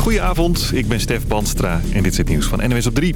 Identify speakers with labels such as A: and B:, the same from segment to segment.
A: Goedenavond, ik ben Stef Banstra en dit is het nieuws van NWS op 3.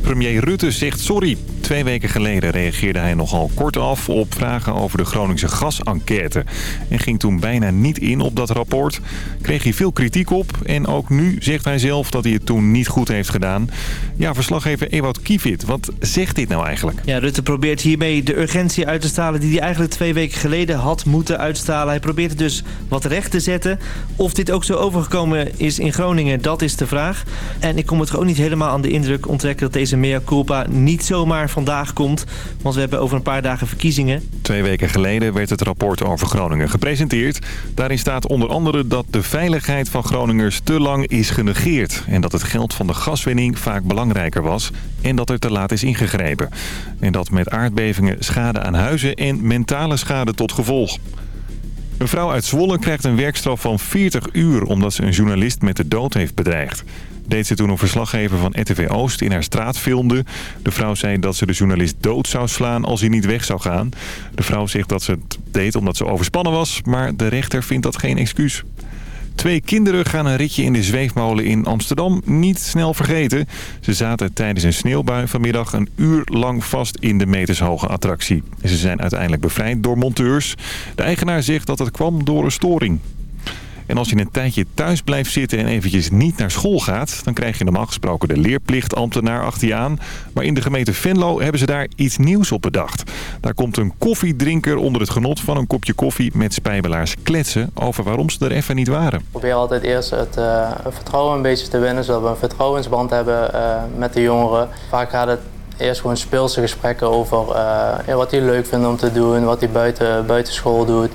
A: Premier Rutte zegt sorry. Twee weken geleden reageerde hij nogal kort af op vragen over de Groningse gasenquête. En ging toen bijna niet in op dat rapport. Kreeg hij veel kritiek op. En ook nu zegt hij zelf dat hij het toen niet goed heeft gedaan. Ja, verslaggever Ewout Kievit, wat zegt dit nou eigenlijk?
B: Ja, Rutte probeert hiermee de urgentie uit te stalen die hij eigenlijk twee weken geleden had moeten uitstalen. Hij probeert het dus wat recht te zetten. Of dit ook zo overgekomen is in Groningen, dat is de vraag. En ik kom het gewoon niet helemaal aan de indruk onttrekken dat deze mea culpa niet zomaar vandaag komt. Want we hebben over een paar dagen verkiezingen.
A: Twee weken geleden werd het rapport over Groningen gepresenteerd. Daarin staat onder andere dat de veiligheid van Groningers te lang is genegeerd. En dat het geld van de gaswinning vaak belangrijker was. En dat er te laat is ingegrepen. En dat met aardbevingen schade aan huizen en mentale schade tot gevolg. Een vrouw uit Zwolle krijgt een werkstraf van 40 uur... omdat ze een journalist met de dood heeft bedreigd deed ze toen een verslaggever van RTV Oost in haar straat filmde. De vrouw zei dat ze de journalist dood zou slaan als hij niet weg zou gaan. De vrouw zegt dat ze het deed omdat ze overspannen was, maar de rechter vindt dat geen excuus. Twee kinderen gaan een ritje in de zweefmolen in Amsterdam niet snel vergeten. Ze zaten tijdens een sneeuwbui vanmiddag een uur lang vast in de metershoge attractie. Ze zijn uiteindelijk bevrijd door monteurs. De eigenaar zegt dat het kwam door een storing. En als je een tijdje thuis blijft zitten en eventjes niet naar school gaat... dan krijg je normaal gesproken de leerplichtambtenaar achter je aan. Maar in de gemeente Venlo hebben ze daar iets nieuws op bedacht. Daar komt een koffiedrinker onder het genot van een kopje koffie... met spijbelaars kletsen over waarom ze er even niet waren. Ik
C: probeer altijd eerst het uh, vertrouwen een beetje te winnen... zodat we een vertrouwensband hebben uh, met de jongeren. Vaak gaat het eerst gewoon speelse gesprekken over ja, wat hij leuk vindt om te doen... wat hij buiten, buiten school doet...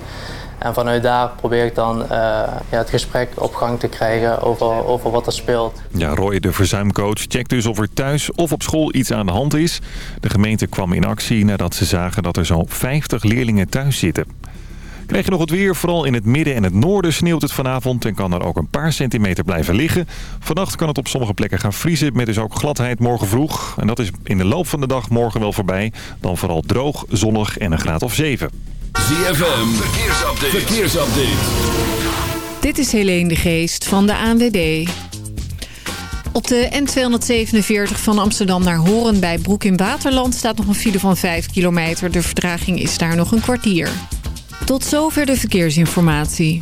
C: En vanuit daar probeer ik dan uh, ja, het gesprek op gang te krijgen over, over wat er speelt.
A: Ja, Roy, de verzuimcoach, checkt dus of er thuis of op school iets aan de hand is. De gemeente kwam in actie nadat ze zagen dat er zo'n 50 leerlingen thuis zitten. Krijg je nog het weer? Vooral in het midden en het noorden sneeuwt het vanavond... en kan er ook een paar centimeter blijven liggen. Vannacht kan het op sommige plekken gaan vriezen... met dus ook gladheid morgen vroeg. En dat is in de loop van de dag morgen wel voorbij. Dan vooral droog, zonnig en een graad of 7.
D: ZFM, verkeersupdate. verkeersupdate.
E: Dit is Helene de Geest van de ANWB. Op de N247 van Amsterdam naar Horen bij Broek in Waterland... staat nog een file van 5 kilometer. De vertraging is daar nog een kwartier. Tot zover de verkeersinformatie.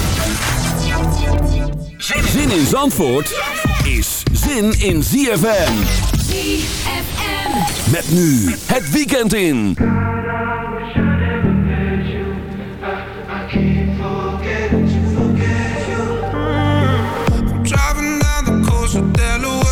D: Zin in Zandvoort is zin in ZFM.
F: ZFM.
D: Met nu het weekend in.
G: Driving down the coast of Delaware.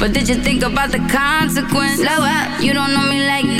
H: But did you think about the consequence? Slow up, you don't know me like that.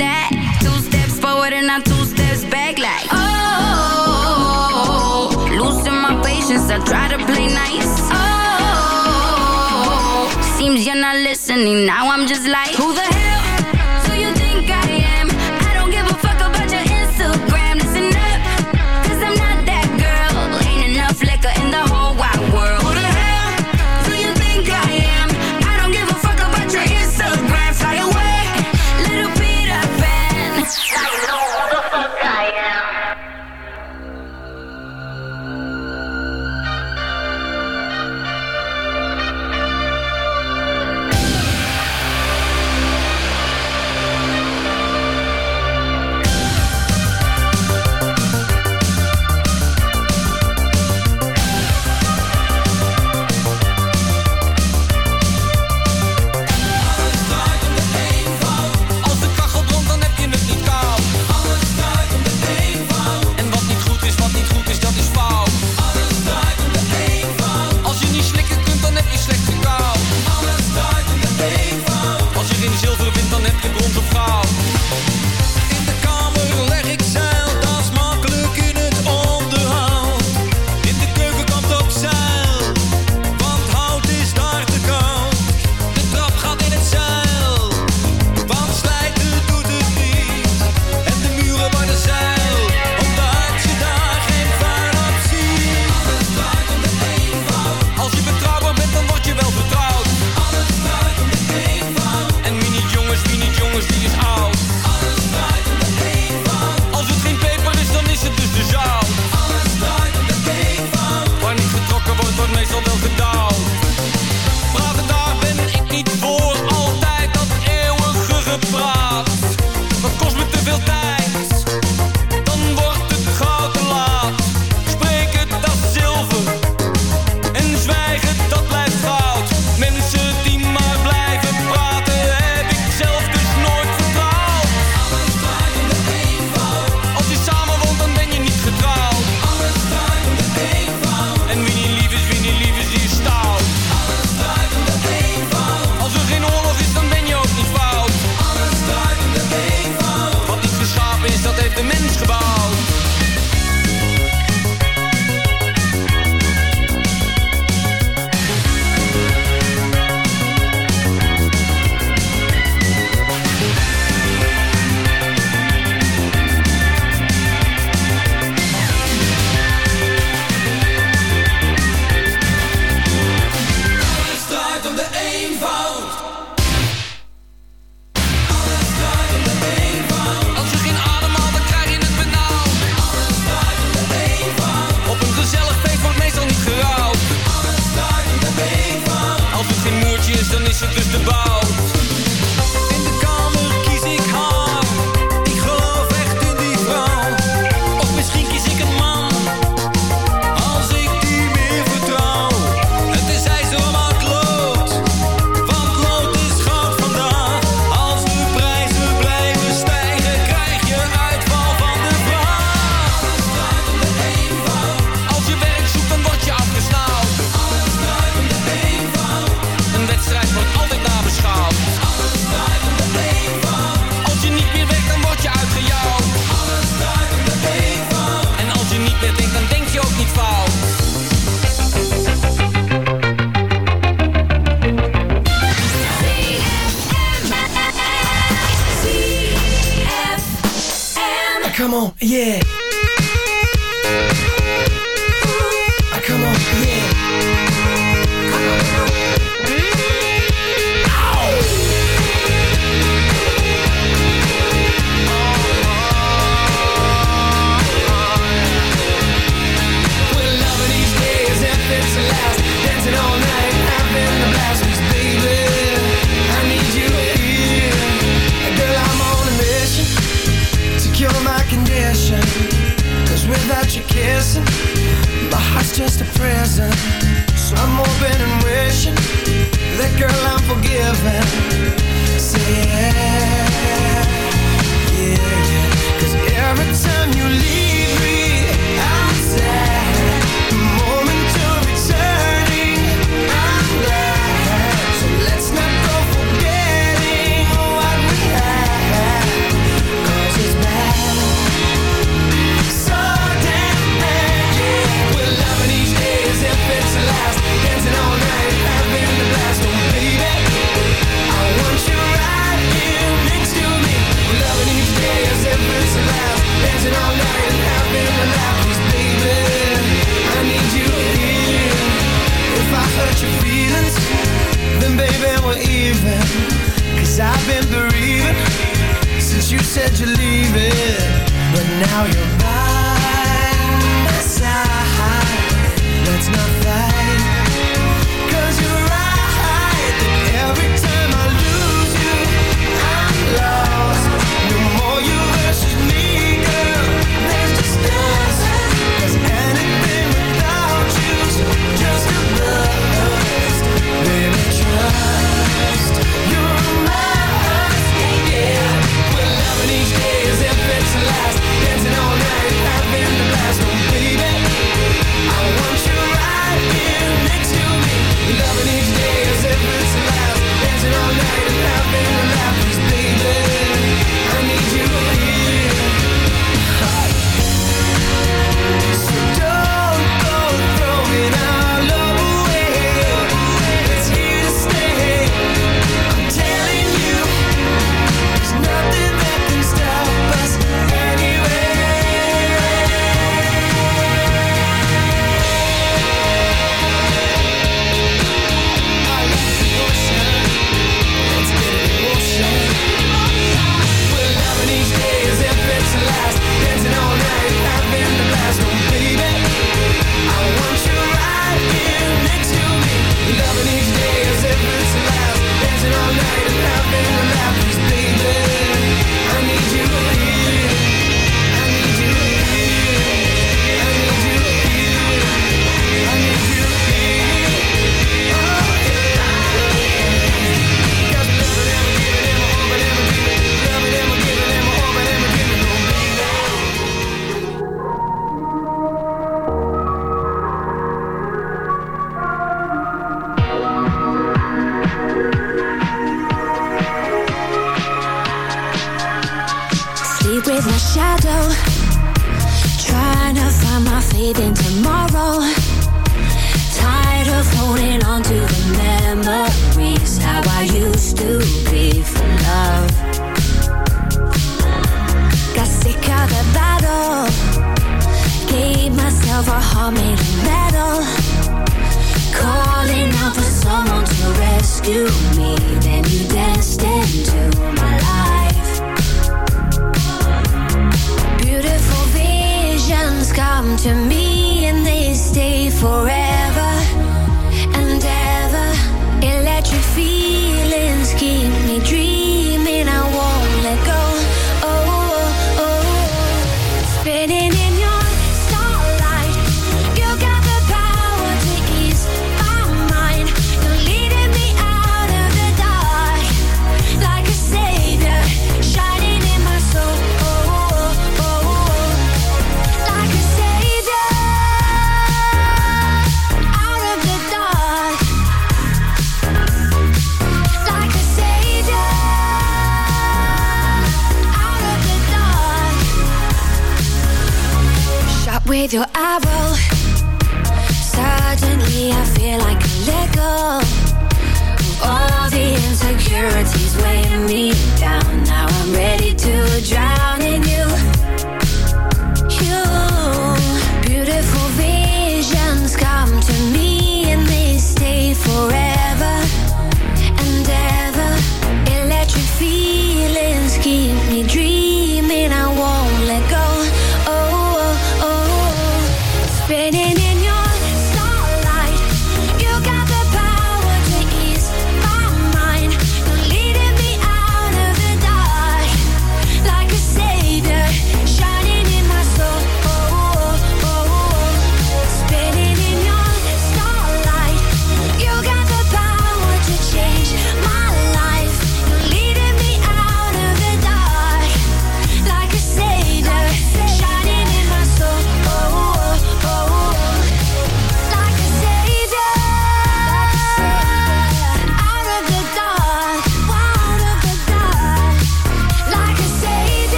H: Suddenly I feel I
F: let go of All the insecurities weighing me down. Now I'm ready to drown in you.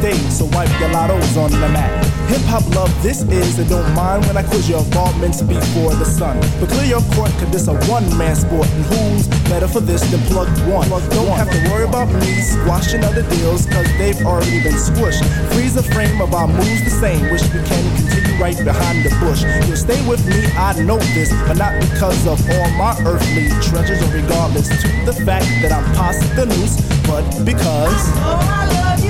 I: Stage, so wipe your lottos on the mat. Hip hop love, this is, and don't mind when I quiz your involvements before the sun. But clear your court, cause this a one man sport, and who's better for this than plug one? don't have to worry about me squashing other deals, cause they've already been squished. Freeze the frame of our moves the same, wish we can continue right behind the bush. You'll stay with me, I know this, but not because of all my earthly treasures, or regardless to the fact that I'm past the noose, but because. May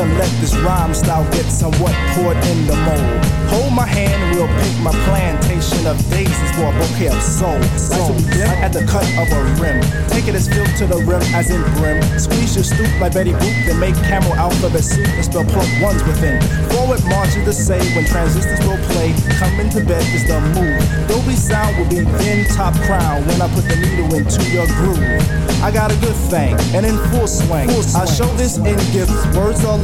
I: to let this rhyme style get somewhat poured in the mold. Hold my hand and we'll pick my plantation of daisies for a bouquet of soul. Begin at the cut of a rim. Take it as filled to the rim as in brim. Squeeze your stoop like Betty Boop, then make camel alphabet soup and spell plug ones within. Forward march is the say when transistors will play. Coming to bed is the move. Dolby sound will be then top crown when I put the needle into your groove. I got a good thing and in full swing. I show this in gifts, words or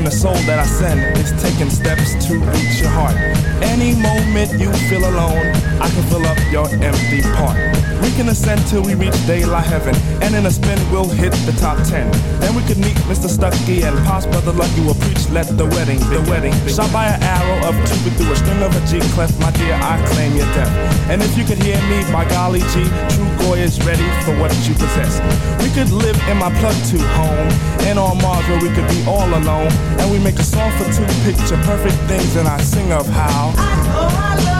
I: And the soul that I send is taking steps to reach your heart. Any moment you feel alone, I can fill up your empty part. We can ascend till we reach daylight heaven, and in a spin we'll hit the top ten. Then we could meet Mr. Stucky and Pops Brother Lucky will preach, let the wedding, the wedding. Shot by an arrow of Cupid through a string of a G clef, my dear, I claim your death. And if you could hear me, by golly G, true Goy is ready for what you possess. We could live in my plug two home, and on Mars where we could be all alone. And we make a song for two picture perfect things, and I sing of how. Oh, I love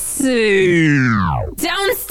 J: to Downstairs.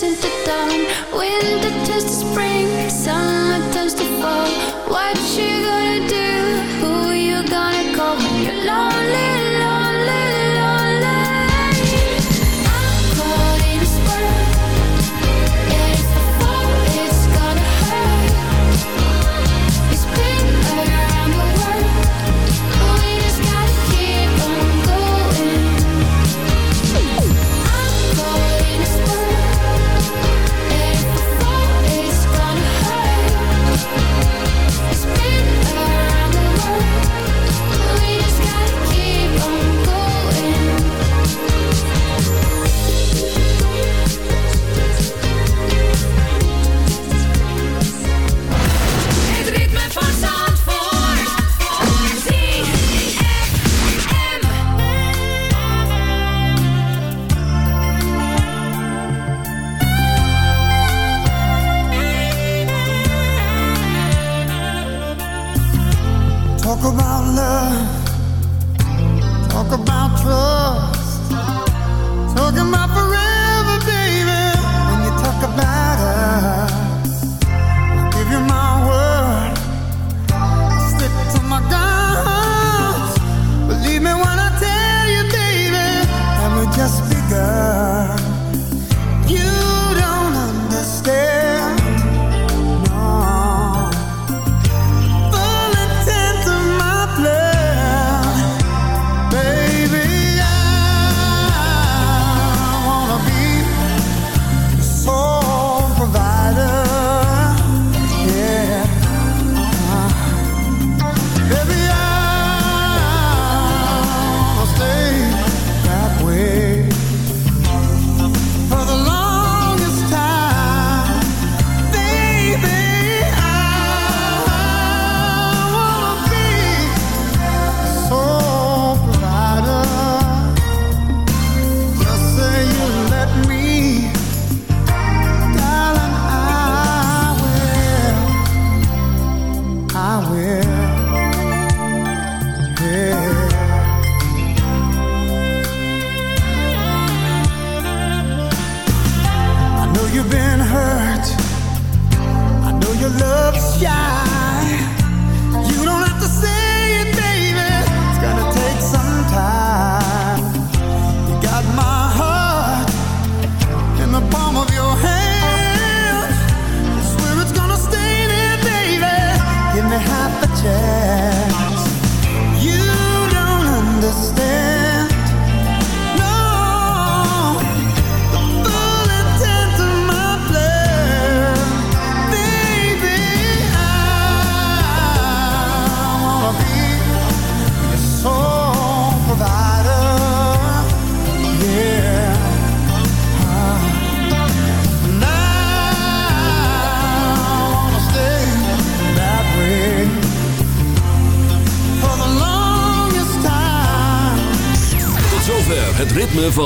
J: since the
D: dawn. When